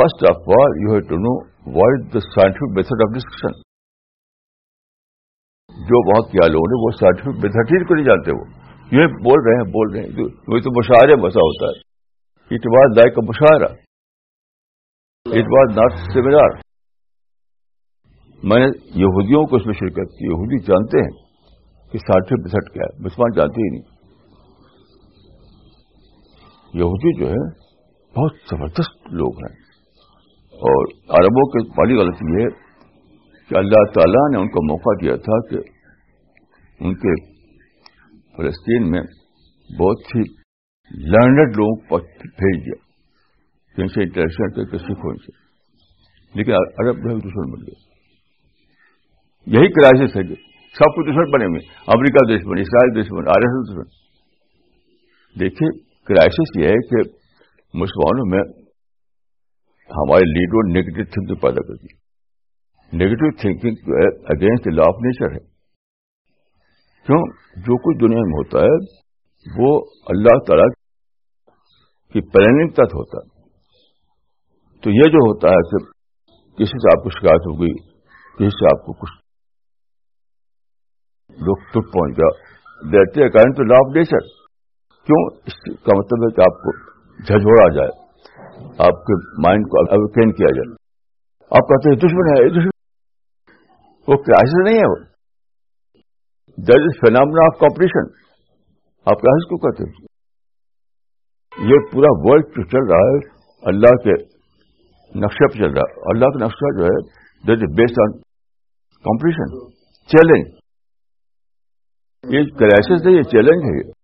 first of all, you have to know what is the scientific method of discussion. جو وہاں کیا لوگ نے وہ سائنٹیفک میتھڈ ہی کو نہیں جانتے وہ۔ یہ بول رہے ہیں بول رہے ہیں۔ وہی تو مشاعرے مسا ہوتا ہے۔ اٹ واز لائک اے مشاعرہ۔ It was not seminar. میں نے یہودیوں کو اس میں شرکت کی۔ یہودی جانتے ہیں کہ سائنٹیفک میتھڈ کیا ہے۔ مسلمان جانتے ہی نہیں۔ یہودی جو ہے بہت زبردست لوگ ہیں۔ اور عربوں کی بڑی غلطی یہ کہ اللہ تعالیٰ نے ان کو موقع دیا تھا کہ ان کے فلسطین میں بہت ہی لرنڈ لوگوں کو بھیج دیا کہیں سے انٹرنیشنل کے کسی کو سے۔ لیکن عرب جو ہے دشمن بن گیا یہی کرائسس ہے سب کو دشمن بنے ہوئے۔ امریکہ دشمن اسرائیل دشمن آر ایس ایس دشمن دیکھیے کرائسس یہ ہے کہ مسلمانوں میں ہمارے لیڈر نیگیٹو تھنکنگ پیدا کرتی نیگیٹو تھنکنگ جو ہے اگینسٹ لا آف نیچر ہے۔ کیوں؟ جو کچھ دنیا میں ہوتا ہے، وہ اللہ تعالی کی پلاننگ تک ہوتا ہے۔ تو یہ جو ہوتا ہے کہ کسی سے آپ کو شکایت ہو گئی، کسی سے آپ کو کچھ لوگ تک پہنچ گیا۔ دیتے according to law of nature کیوں؟ اس کا مطلب ہے کہ آپ کو جھجھوڑا جائے۔ آپ کے مائنڈ کو اوکین کیا جائے۔ آپ کہتے ہیں دشمن ہے دشمن وہ کرائسس نہیں ہے وہ۔ That is phenomena of competition آپ کرائسس کو کہتے ہیں۔ یہ پورا ورلڈ جو چل رہا ہے، اللہ کے نقشے پہ چل رہا ہے۔ اللہ کا نقشہ جو ہے that is based on competition challenge یہ کرائسس نہیں یہ چیلنج ہے۔ یہ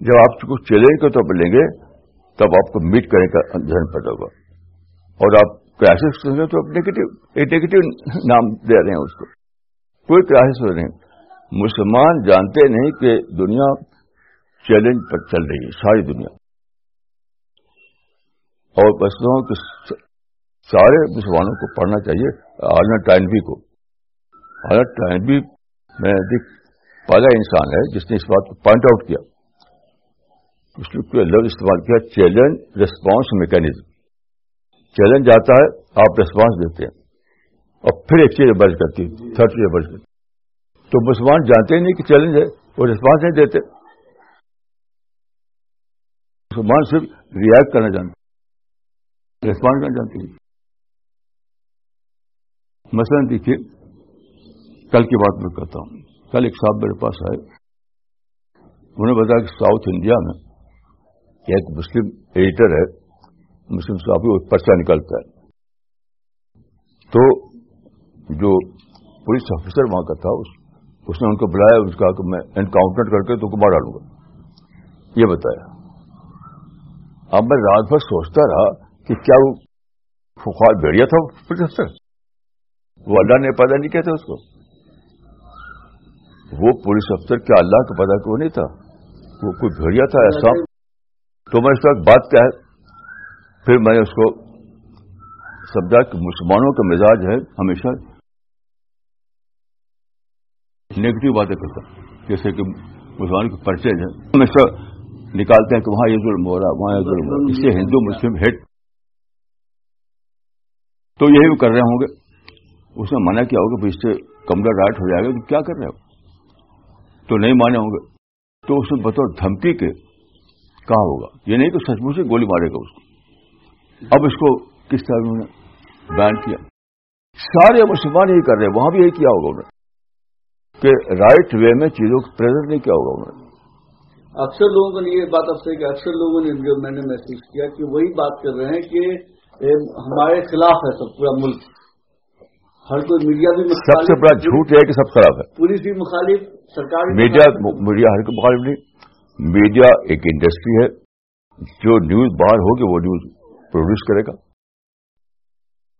جب آپ کو چیلنج کے طور پر لیں گے، تب آپ کو میٹ کرنے کا ذہن پیدا ہوگا۔ اور آپ کرائسس تو نیگیٹو ایک نیگیٹو نام دے رہے ہیں اس کو۔ کوئی کرائسس ہو رہے ہیں۔ مسلمان جانتے نہیں کہ دنیا چیلنج پر چل رہی ہے، ساری دنیا۔ اور بسوں کہ سارے مسلمانوں کو پڑھنا چاہیے آلر ٹائنوی کو۔ آلر ٹائنوی میں پہلا انسان ہے جس نے اس بات کو پوائنٹ آؤٹ کیا۔ اس نے لفظ استعمال کیا، چیلنج ریسپانس میکینزم چیلنج آتا ہے، آپ ریسپانس دیتے ہیں۔ اور پھر ایک چیز برج کرتی تھرڈ چیز برج کرتی تو مسلمان جانتے ہی نہیں کہ چیلنج ہے، وہ ریسپانس نہیں دیتے۔ مسلمان صرف ریئیکٹ کرنا جانتے ریسپانس کرنا جانتے ہیں۔ مثلاً دیکھیے، کل کی بات میں کہتا ہوں۔ کل ایک صاحب میرے پاس آئے۔ انہوں نے بتایا کہ ساؤتھ انڈیا میں ایک مسلم ایڈیٹر ہے، مسلم صاحب وہ پرچہ نکلتا ہے۔ تو جو پولیس آفیسر وہاں کا تھا، اس نے ان کو بلایا، اس کہا کہ میں انکاؤنٹر کر کے تو کو مار ڈالوں گا۔ یہ بتایا۔ اب میں رات بھر سوچتا رہا کہ کیا وہ فخار بھیڑیا تھا پولیس افسر وہ اللہ نے پیدا نہیں کہتے اس کو۔ وہ پولیس افسر کیا اللہ کو پتا کہ وہ نہیں تھا؟ وہ کوئی بھیڑیا تھا ایسا؟ تو میں اس وقت بات کیا ہے، پھر میں نے اس کو سمجھا کہ مسلمانوں کا مزاج ہے ہمیشہ نیگیٹو باتیں کرتا، جیسے کہ مسلمانوں کے پرچیز ہیں، ہمیشہ نکالتے ہیں کہ وہاں یہ ظلم ہو رہا، وہاں یہ ظلم ہو رہا، اس سے ہندو مسلم ہیٹ تو یہی وہ کر رہے ہوں گے۔ اس نے منع کیا ہوگا اس سے کمرہ رائٹ ہو جائے گا، تو کیا کر رہے ہو؟ تو نہیں مانے ہوں گے۔ تو اس نے بطور دھمکی کے کہاں ہوگا؟ یہ نہیں کہ سچ مچ گولی مارے گا اس کو۔ اب اس کو کس طرح انہوں نے بیان کیا؟ سارے مسلمان یہی کر رہے ہیں وہاں بھی یہی کیا ہوگا انہوں نے؟ کہ رائٹ وے میں چیزوں کو پریزنٹ نہیں کیا ہوگا انہوں نے؟ اکثر لوگوں کو یہ بات اب سے کہ اکثر لوگوں نے جو میں نے محسوس کیا کہ وہی بات کر رہے ہیں کہ ہمارے خلاف ہے سب پورا ملک۔ ہر کوئی میڈیا بھی سب سے بڑا جھوٹ ہے کہ سب خراب ہے۔ پولیس بھی مخالف سرکار میڈیا میڈیا ہر کوئی مخالف نہیں۔ میڈیا ایک انڈسٹری ہے، جو نیوز باہر ہوگی وہ نیوز پروڈیوس کرے گا۔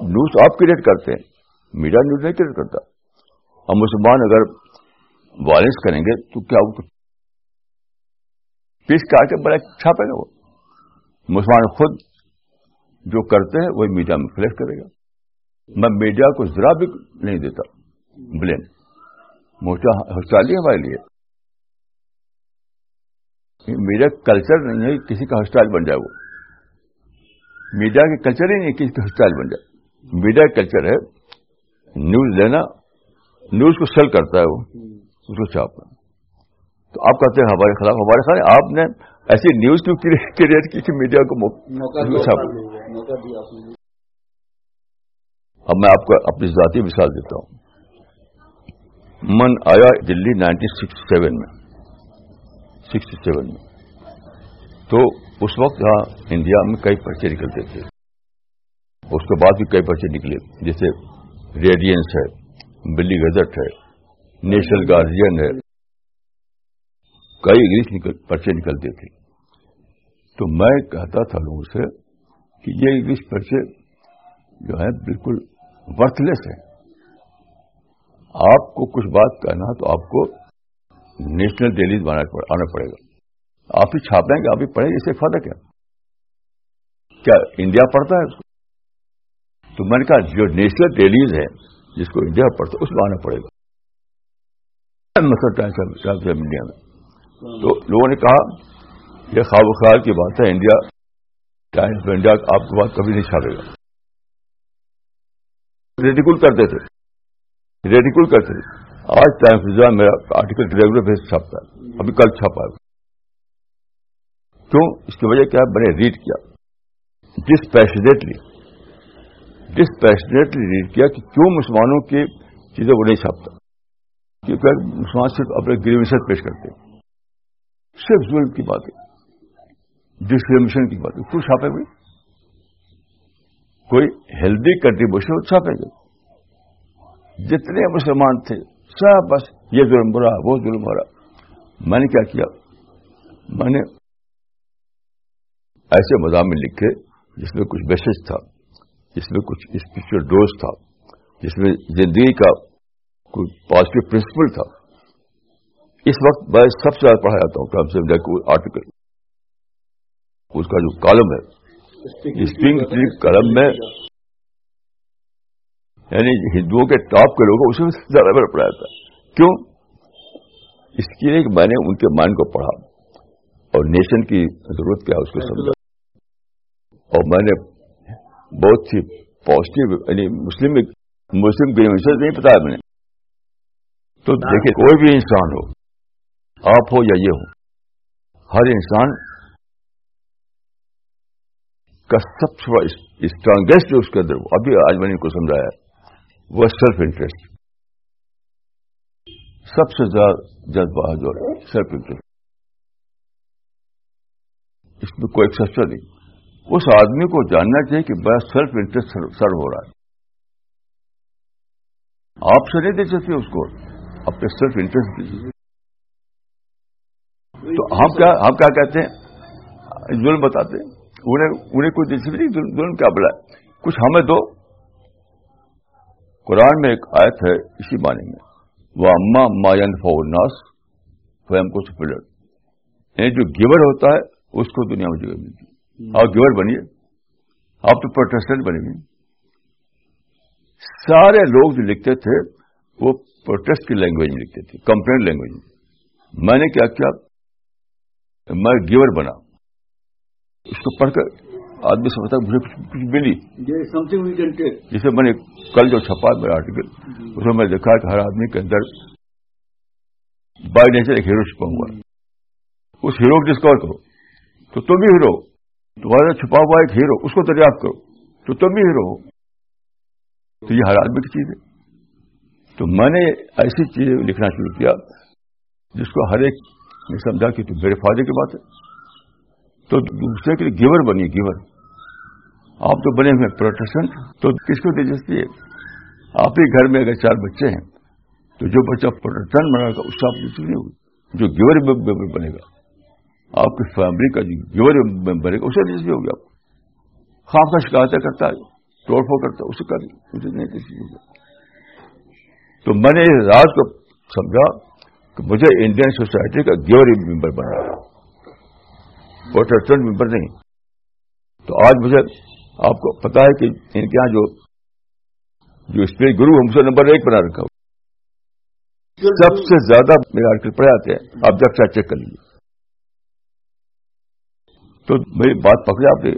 نیوز آپ کریٹ کرتے ہیں، میڈیا نیوز نہیں کریٹ کرتا۔ اور مسلمان اگر وائلنس کریں گے تو کیا وہ پیس کاٹ کے بڑا چھاپے گا وہ۔ مسلمان خود جو کرتے ہیں، وہی میڈیا میں فلیکٹ کرے گا۔ میں میڈیا کو ذرا بھی نہیں دیتا بلین موٹا ہسٹالی ہمارے لیے۔ میڈیا کلچر نہیں ہے کسی کا ہسٹائل بن جائے وہ۔ میڈیا کے کلچر ہی نہیں کسی کا اسٹائل بن جائے۔ میڈیا کلچر ہے نیوز لینا نیوز کو سیل کرتا ہے وہ اس کو چھاپنا تو آپ کہتے ہیں ہمارے خلاف ہمارے خلاف آپ نے ایسی نیوز کیوں کریٹ کی کہ میڈیا کو اب میں آپ کو اپنی ذاتی مثال دیتا ہوں۔ من آیا دلی نائنٹین سکسٹی سیون میں۔ سکسٹی سیون میں۔ تو اس وقت یہاں انڈیا میں کئی پرچے نکلتے تھے۔ اس کے بعد بھی کئی پرچے نکلے۔ جیسے ریڈینس ہے بلی گزٹ ہے نیشنل گارجین ہے۔ کئی انگلش نکل پرچے نکلتے تھے۔ تو میں کہتا تھا لوگوں سے کہ یہ انگلش پرچے جو ہے بالکل ورتھ لیس ہے آپ کو کچھ بات کہنا تو آپ کو نیشنل ڈیلی آنا پڑے گا۔ آپ ہی چھاپیں گے، آپ ہی پڑھیں گے، اس سے فائدہ کیا کیا انڈیا پڑھتا ہے اس کو؟ تو میں نے کہا، جو نیشنل ڈیلیز ہے، جس کو انڈیا پڑھتا اس میں آنا پڑے گا۔ مسئلہ انڈیا میں۔ تو لوگوں نے کہا، یہ خواب خیال کی بات ہے، انڈیا ٹائمس آف انڈیا آپ کی بات کبھی نہیں چھاپے گا۔ ریڈیکول کرتے تھے۔ ریڈیکول کرتے تھے۔ آج ٹائمس میرا آرٹیکل ریگولر بیس چھاپتا ہے۔ ابھی کل چھاپا ہے۔ کیوں؟ اس کی وجہ کیا ہے؟ میں نے ریڈ کیا۔ ڈسپیشنیٹلی ڈسپیشنیٹلی ریڈ کیا کہ کیوں مسلمانوں کی چیزیں وہ نہیں چھاپتا؟ کیونکہ مسلمان صرف اپنے گریویشن پیش کرتے صرف ظلم کی بات ہے۔ ڈسکریمشن کی بات ہے۔ کچھ چھاپے گے کوئی ہیلدی کنٹریبیوشن چھاپے گے جتنے مسلمان تھے سب بس یہ ظلم برا وہ ظلم ہو رہا میں نے کیا کیا؟ میں نے ایسے مضامین لکھے جس میں کچھ میسج تھا جس میں کچھ اسپرچل ڈوز تھا جس میں زندگی کا کوئی پازیٹو پرنسپل تھا۔ اس وقت میں سب سے زیادہ پڑھا جاتا ہوں ٹرمپ سے آرٹیکل اس کا جو کالم ہے اسپرنگ کالم میں یعنی ہندوؤں کے ٹاپ کے لوگ اسے زیادہ پڑھا جاتا ہے۔ کیوں؟ اس کے لیے میں نے ان کے مائنڈ کو پڑھا اور نیشن کی ضرورت کیا اس کو سمجھا۔ اور میں نے بہت سی پازیٹو یعنی مسلم مسلم گریویشن نہیں بتایا میں نے۔ تو دیکھیں کوئی بھی انسان ہو آپ ہو یا یہ ہو ہر انسان کا سب سے اسٹرانگیسٹ جو اس کے اندر ابھی آج میں نے کو سمجھایا وہ سیلف انٹرسٹ سب سے زیادہ جذبہ جو ہے سیلف انٹرسٹ اس میں کوئی ایکسپشن نہیں۔ اس آدمی کو جاننا چاہیے کہ بڑا سیلف انٹرسٹ سرو ہو رہا ہے۔ آپ سے نہیں دے سکتے اس کو۔ اپنے سیلف انٹرسٹ دیجیے تو ہم کیا ہم کیا کہتے ہیں؟ ظلم بتاتے ہیں۔ انہیں انہیں کوئی دلچسپی نہیں ظلم کیا بلا کچھ ہمیں دو۔ قرآن میں ایک آیت ہے اسی معنی میں۔ وہ اما ماین فورناس فیم کو سپلٹ یعنی جو گیور ہوتا ہے اس کو دنیا میں جگہ ملتی۔ آپ گیور بنیے۔ آپ تو پروٹیسٹنٹ بنے گی سارے لوگ جو لکھتے تھے وہ پروٹیسٹ کی لینگویج میں لکھتے تھے کمپلین لینگویج میں۔ میں نے کیا کیا؟ میں گیور بنا۔ اس کو پڑھ کر آدمی سمجھتا مجھے کچھ ملی جسے میں نے کل جو چھپا میرا آرٹیکل اس میں میں نے دیکھا کہ ہر آدمی کے اندر بائی نیچر ایک ہیرو چھپا ہوا ہے۔ اس ہیرو کو ڈسکور کرو تو تم بھی ہیرو تمہارا چھپا ہوا ایک ہیرو اس کو دریافت کرو۔ تو تم بھی ہیرو ہو۔ تو یہ ہر آدمی کی چیز ہے۔ تو میں نے ایسی چیزیں لکھنا شروع کیا جس کو ہر ایک نے سمجھا کہ تم میرے فائدے کی بات ہے۔ تو دوسرے کے لیے گیور بنی گیور آپ تو بنے ہوئے پروٹیسٹنٹ، تو کس کو دلچسپی ہے؟ آپ ہی گھر میں اگر چار بچے ہیں، تو جو بچہ پروٹیسٹنٹ بنا گا، اس سے آپ دلچسپی نہیں ہوگی، جو گیور ممبر بنے گا، آپ کی فیملی کا جو گیور بنے گا اسے دلچسپی ہوگی آپ خواب کا شکایتیں کرتا ہے، توڑ پھوڑ کرتا ہے اسے کر اسے نہیں دلچسپی ہوگی۔ تو میں نے اس رات کو سمجھا کہ مجھے انڈین سوسائٹی کا گیور ممبر بنا پروٹیسٹنٹ ممبر نہیں۔ تو آج مجھے آپ کو پتا ہے کہ ان کے یہاں جو جو اسپرٹ گرو ہم سے نمبر ایک بنا رکھا ہوں سب سے زیادہ میرے آرٹیکل پڑھے آتے ہیں، آپ جب چیک کر لیجیے تو میری بات پکڑے آپ نے۔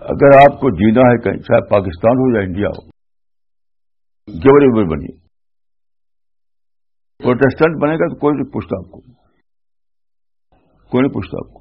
اگر آپ کو جینا ہے کہیں، چاہے پاکستان ہو یا انڈیا ہو گیور اوبر بنیے پروٹیسٹنٹ بنے گا تو کوئی نہیں پوچھتا آپ کو۔ کوئی نہیں پوچھتا آپ کو۔